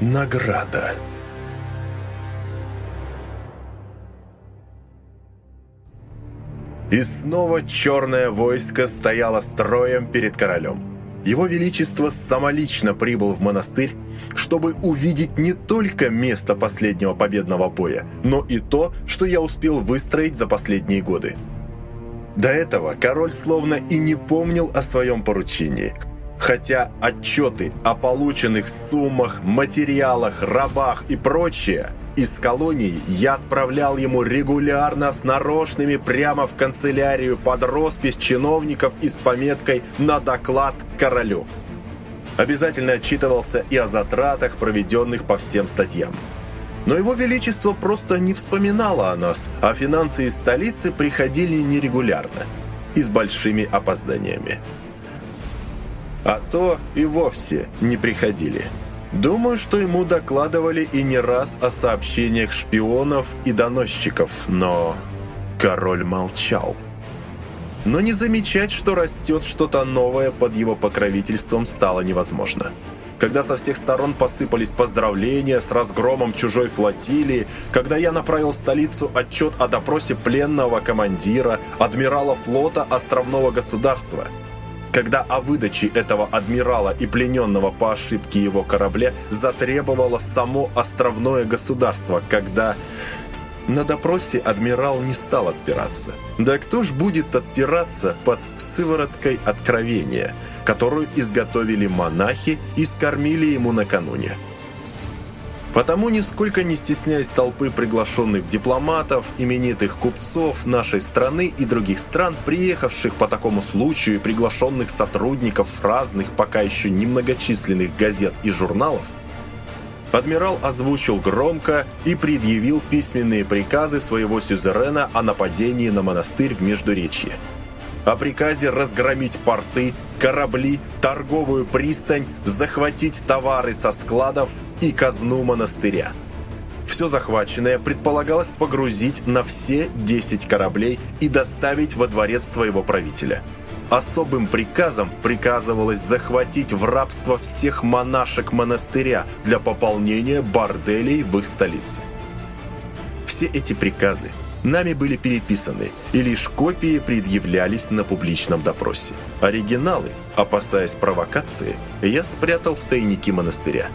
Награда. И снова черное войско стояло строем перед королем. Его Величество самолично прибыл в монастырь, чтобы увидеть не только место последнего победного боя, но и то, что я успел выстроить за последние годы. До этого король словно и не помнил о своем поручении – Хотя отчеты о полученных суммах, материалах, рабах и прочее из колонии я отправлял ему регулярно с нарочными прямо в канцелярию под роспись чиновников и с пометкой «На доклад королю». Обязательно отчитывался и о затратах, проведенных по всем статьям. Но его величество просто не вспоминало о нас, а финансы из столицы приходили нерегулярно и с большими опозданиями а то и вовсе не приходили. Думаю, что ему докладывали и не раз о сообщениях шпионов и доносчиков, но король молчал. Но не замечать, что растет что-то новое под его покровительством, стало невозможно. Когда со всех сторон посыпались поздравления с разгромом чужой флотилии, когда я направил в столицу отчет о допросе пленного командира, адмирала флота островного государства – когда о выдаче этого адмирала и плененного по ошибке его корабле затребовало само островное государство, когда... На допросе адмирал не стал отпираться. Да кто ж будет отпираться под сывороткой откровения, которую изготовили монахи и скормили ему накануне? Потому, нисколько не стесняясь толпы приглашенных дипломатов, именитых купцов нашей страны и других стран, приехавших по такому случаю и приглашенных сотрудников разных пока еще немногочисленных газет и журналов, адмирал озвучил громко и предъявил письменные приказы своего сюзерена о нападении на монастырь в Междуречье о приказе разгромить порты, корабли, торговую пристань, захватить товары со складов и казну монастыря. Все захваченное предполагалось погрузить на все 10 кораблей и доставить во дворец своего правителя. Особым приказом приказывалось захватить в рабство всех монашек монастыря для пополнения борделей в их столице. Все эти приказы нами были переписаны, и лишь копии предъявлялись на публичном допросе. Оригиналы, опасаясь провокации, я спрятал в тайнике монастыря.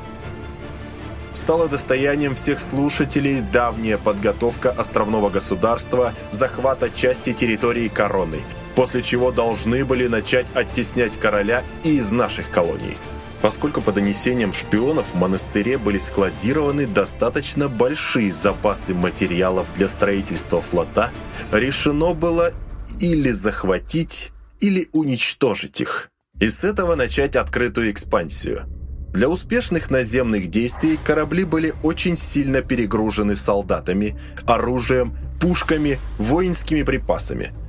Стало достоянием всех слушателей давняя подготовка островного государства захвата части территории короны, после чего должны были начать оттеснять короля и из наших колоний – поскольку по донесениям шпионов в монастыре были складированы достаточно большие запасы материалов для строительства флота, решено было или захватить, или уничтожить их. И с этого начать открытую экспансию. Для успешных наземных действий корабли были очень сильно перегружены солдатами, оружием, пушками, воинскими припасами –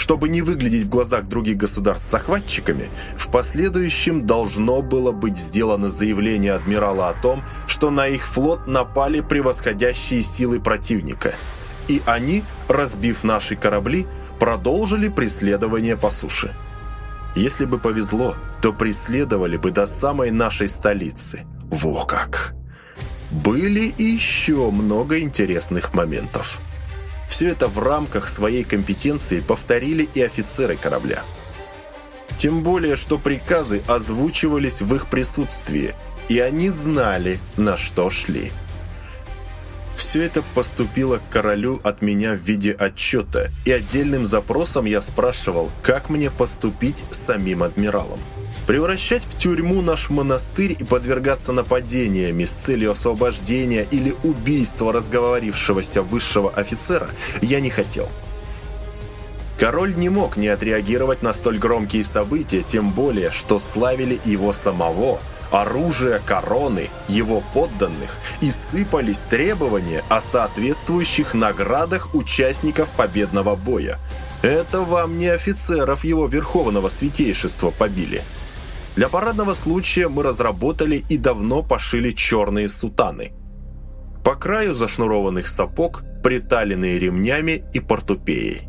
чтобы не выглядеть в глазах других государств захватчиками, в последующем должно было быть сделано заявление адмирала о том, что на их флот напали превосходящие силы противника. И они, разбив наши корабли, продолжили преследование по суше. Если бы повезло, то преследовали бы до самой нашей столицы. Во как! Были еще много интересных моментов. Все это в рамках своей компетенции повторили и офицеры корабля. Тем более, что приказы озвучивались в их присутствии, и они знали, на что шли. Все это поступило к королю от меня в виде отчета, и отдельным запросом я спрашивал, как мне поступить с самим адмиралом. Превращать в тюрьму наш монастырь и подвергаться нападениями с целью освобождения или убийства разговорившегося высшего офицера я не хотел. Король не мог не отреагировать на столь громкие события, тем более, что славили его самого, оружие короны, его подданных, и сыпались требования о соответствующих наградах участников победного боя. Это вам не офицеров его верховного святейшества побили. Для парадного случая мы разработали и давно пошили черные сутаны. По краю зашнурованных сапог, приталенные ремнями и портупеей.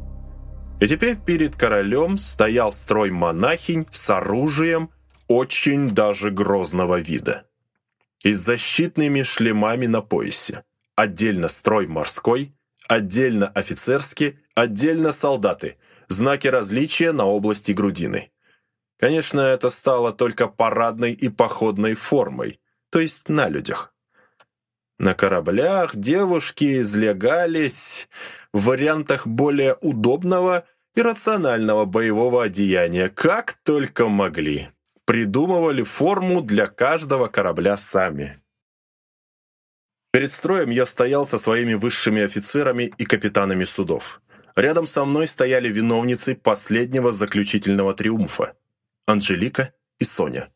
И теперь перед королем стоял строй монахинь с оружием очень даже грозного вида. и с защитными шлемами на поясе. Отдельно строй морской, отдельно офицерский, отдельно солдаты, знаки различия на области грудины. Конечно, это стало только парадной и походной формой, то есть на людях. На кораблях девушки излегались в вариантах более удобного и рационального боевого одеяния, как только могли. Придумывали форму для каждого корабля сами. Перед строем я стоял со своими высшими офицерами и капитанами судов. Рядом со мной стояли виновницы последнего заключительного триумфа – Анжелика и Соня.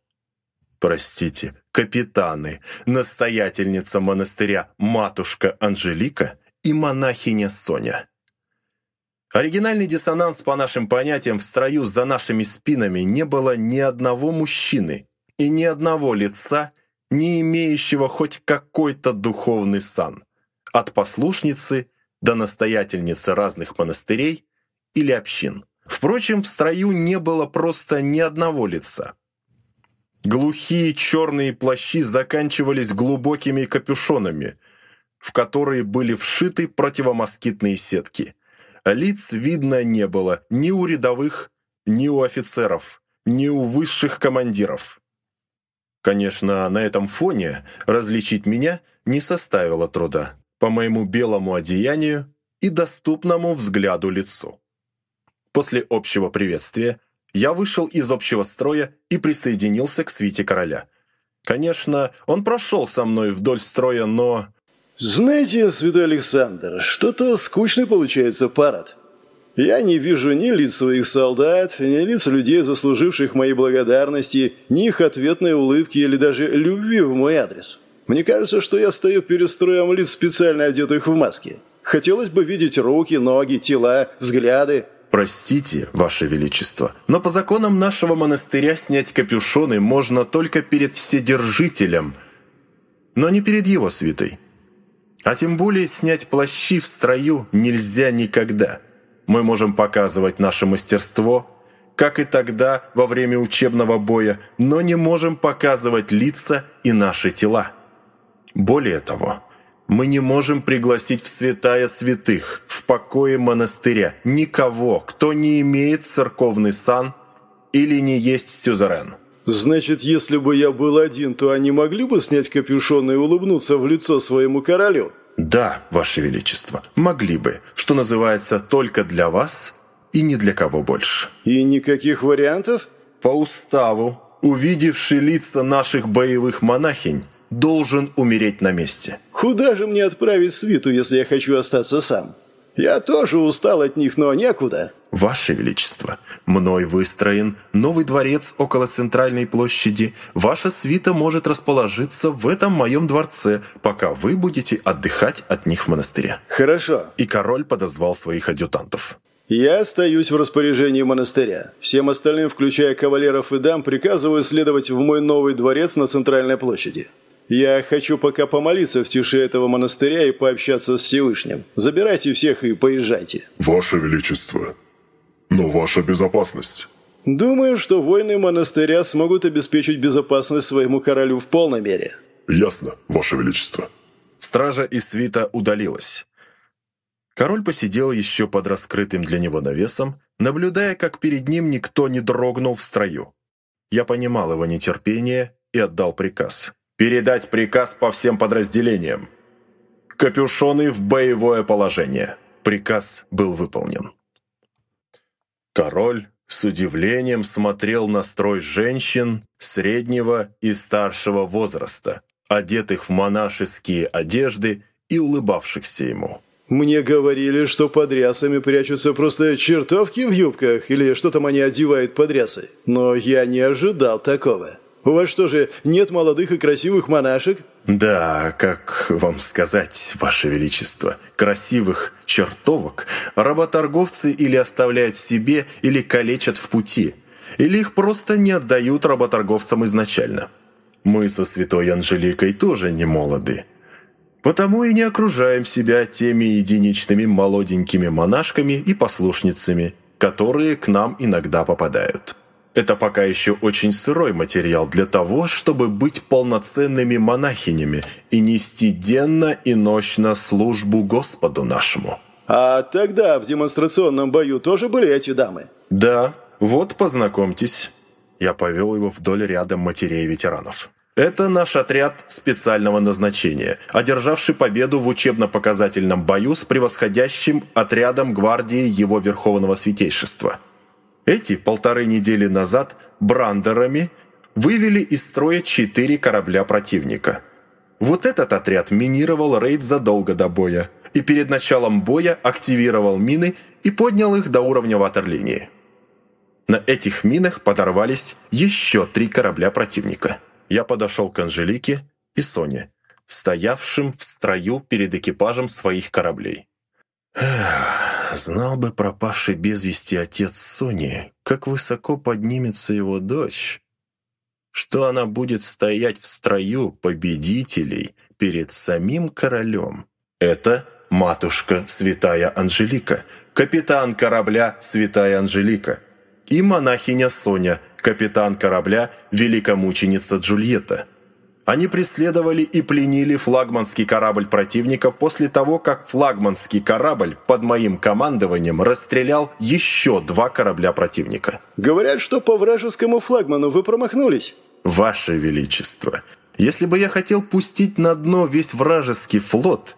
Простите, капитаны, настоятельница монастыря матушка Анжелика и монахиня Соня. Оригинальный диссонанс по нашим понятиям в строю за нашими спинами не было ни одного мужчины и ни одного лица, не имеющего хоть какой-то духовный сан, от послушницы до настоятельницы разных монастырей или общин. Впрочем, в строю не было просто ни одного лица. Глухие черные плащи заканчивались глубокими капюшонами, в которые были вшиты противомоскитные сетки – Лиц видно не было ни у рядовых, ни у офицеров, ни у высших командиров. Конечно, на этом фоне различить меня не составило труда по моему белому одеянию и доступному взгляду лицу. После общего приветствия я вышел из общего строя и присоединился к свите короля. Конечно, он прошел со мной вдоль строя, но «Знаете, святой Александр, что-то скучный получается парад. Я не вижу ни лиц своих солдат, ни лиц людей, заслуживших моей благодарности, ни их ответной улыбки или даже любви в мой адрес. Мне кажется, что я стою перед строем лиц, специально одетых в маски. Хотелось бы видеть руки, ноги, тела, взгляды». «Простите, Ваше Величество, но по законам нашего монастыря снять капюшоны можно только перед Вседержителем, но не перед его свитой». А тем более снять плащи в строю нельзя никогда. Мы можем показывать наше мастерство, как и тогда во время учебного боя, но не можем показывать лица и наши тела. Более того, мы не можем пригласить в святая святых, в покое монастыря, никого, кто не имеет церковный сан или не есть сюзерен. Значит, если бы я был один, то они могли бы снять капюшон и улыбнуться в лицо своему королю? Да, Ваше Величество, могли бы, что называется, только для вас и ни для кого больше. И никаких вариантов? По уставу, увидевший лица наших боевых монахинь, должен умереть на месте. Куда же мне отправить свиту, если я хочу остаться сам? Я тоже устал от них, но некуда. «Ваше Величество, мной выстроен новый дворец около центральной площади. Ваша свита может расположиться в этом моем дворце, пока вы будете отдыхать от них в монастыре». «Хорошо». И король подозвал своих адъютантов. «Я остаюсь в распоряжении монастыря. Всем остальным, включая кавалеров и дам, приказываю следовать в мой новый дворец на центральной площади. Я хочу пока помолиться в тиши этого монастыря и пообщаться с Всевышним. Забирайте всех и поезжайте». «Ваше Величество, но ваша безопасность? Думаю, что воины монастыря смогут обеспечить безопасность своему королю в полной мере. Ясно, ваше величество. Стража из свита удалилась. Король посидел еще под раскрытым для него навесом, наблюдая, как перед ним никто не дрогнул в строю. Я понимал его нетерпение и отдал приказ. «Передать приказ по всем подразделениям. Капюшоны в боевое положение». Приказ был выполнен. Король с удивлением смотрел на строй женщин среднего и старшего возраста, одетых в монашеские одежды и улыбавшихся ему. «Мне говорили, что под рясами прячутся просто чертовки в юбках, или что там они одевают под рясой. Но я не ожидал такого. У вас что же, нет молодых и красивых монашек?» «Да, как вам сказать, Ваше Величество, красивых чертовок работорговцы или оставляют себе, или калечат в пути, или их просто не отдают работорговцам изначально. Мы со святой Анжеликой тоже не молоды, потому и не окружаем себя теми единичными молоденькими монашками и послушницами, которые к нам иногда попадают». Это пока еще очень сырой материал для того, чтобы быть полноценными монахинями и нести денно и ночно службу Господу нашему». «А тогда в демонстрационном бою тоже были эти дамы?» «Да, вот познакомьтесь». Я повел его вдоль ряда матерей ветеранов. Это наш отряд специального назначения, одержавший победу в учебно-показательном бою с превосходящим отрядом гвардии его Верховного Святейшества. Эти полторы недели назад брандерами вывели из строя четыре корабля противника. Вот этот отряд минировал рейд задолго до боя и перед началом боя активировал мины и поднял их до уровня ватерлинии. На этих минах подорвались еще три корабля противника – я подошел к Анжелике и Соне, стоявшим в строю перед экипажем своих кораблей. Эх, знал бы пропавший без вести отец Сони, как высоко поднимется его дочь, что она будет стоять в строю победителей перед самим королем. Это матушка Святая Анжелика, капитан корабля Святая Анжелика и монахиня Соня – капитан корабля «Великомученица Джульетта». Они преследовали и пленили флагманский корабль противника после того, как флагманский корабль под моим командованием расстрелял еще два корабля противника. «Говорят, что по вражескому флагману вы промахнулись». «Ваше Величество, если бы я хотел пустить на дно весь вражеский флот,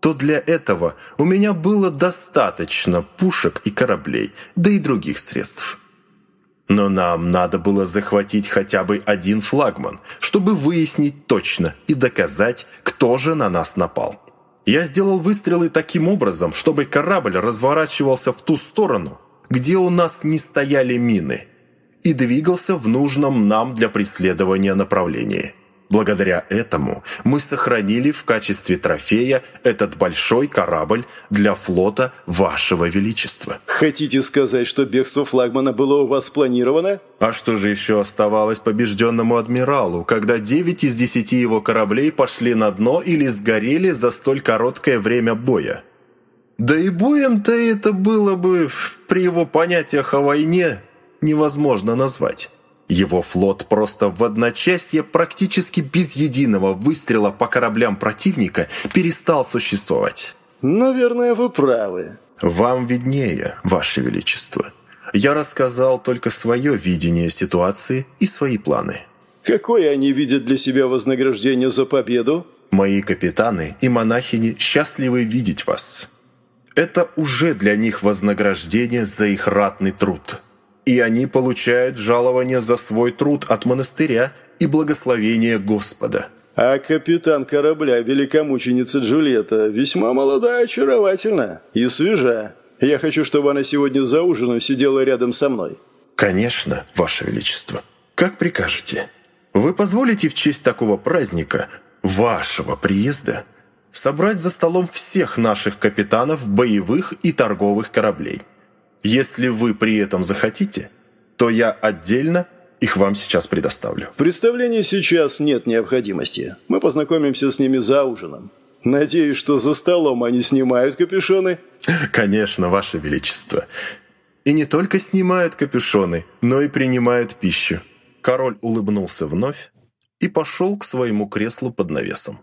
то для этого у меня было достаточно пушек и кораблей, да и других средств». Но нам надо было захватить хотя бы один флагман, чтобы выяснить точно и доказать, кто же на нас напал. Я сделал выстрелы таким образом, чтобы корабль разворачивался в ту сторону, где у нас не стояли мины, и двигался в нужном нам для преследования направлении. Благодаря этому мы сохранили в качестве трофея этот большой корабль для флота Вашего Величества. Хотите сказать, что бегство флагмана было у вас спланировано? А что же еще оставалось побежденному адмиралу, когда 9 из 10 его кораблей пошли на дно или сгорели за столь короткое время боя? Да и боем-то это было бы, при его понятиях о войне, невозможно назвать. Его флот просто в одночасье, практически без единого выстрела по кораблям противника, перестал существовать. «Наверное, вы правы». «Вам виднее, Ваше Величество. Я рассказал только свое видение ситуации и свои планы». «Какое они видят для себя вознаграждение за победу?» «Мои капитаны и монахини счастливы видеть вас. Это уже для них вознаграждение за их ратный труд» и они получают жалование за свой труд от монастыря и благословение Господа. А капитан корабля великомученица Джульетта весьма молодая, очаровательна и свежа. Я хочу, чтобы она сегодня за ужином сидела рядом со мной». «Конечно, Ваше Величество. Как прикажете. Вы позволите в честь такого праздника, вашего приезда, собрать за столом всех наших капитанов боевых и торговых кораблей. Если вы при этом захотите, то я отдельно их вам сейчас предоставлю». В представлении сейчас нет необходимости. Мы познакомимся с ними за ужином. Надеюсь, что за столом они снимают капюшоны? Конечно, Ваше Величество. И не только снимают капюшоны, но и принимают пищу. Король улыбнулся вновь и пошел к своему креслу под навесом.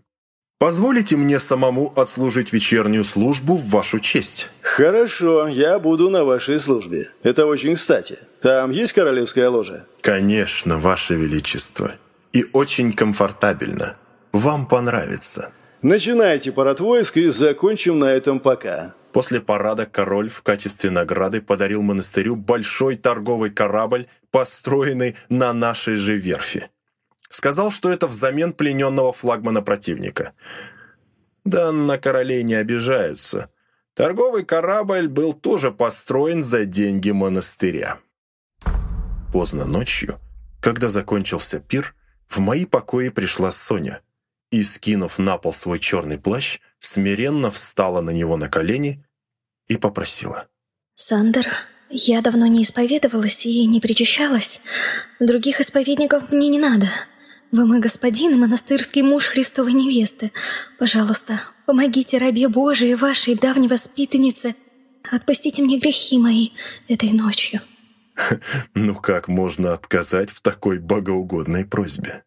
Позволите мне самому отслужить вечернюю службу в вашу честь?» «Хорошо, я буду на вашей службе. Это очень кстати. Там есть королевская ложа?» «Конечно, ваше величество. И очень комфортабельно. Вам понравится». «Начинайте парад войск и закончим на этом пока». После парада король в качестве награды подарил монастырю большой торговый корабль, построенный на нашей же верфи. Сказал, что это взамен плененного флагмана противника. Да на королей не обижаются. Торговый корабль был тоже построен за деньги монастыря. Поздно ночью, когда закончился пир, в мои покои пришла Соня и, скинув на пол свой черный плащ, смиренно встала на него на колени и попросила. «Сандер, я давно не исповедовалась и не причащалась. Других исповедников мне не надо. Вы мой господин и монастырский муж Христовой невесты. Пожалуйста, помогите рабе Божией, вашей давней воспитаннице. Отпустите мне грехи мои этой ночью». Ну как можно отказать в такой богоугодной просьбе?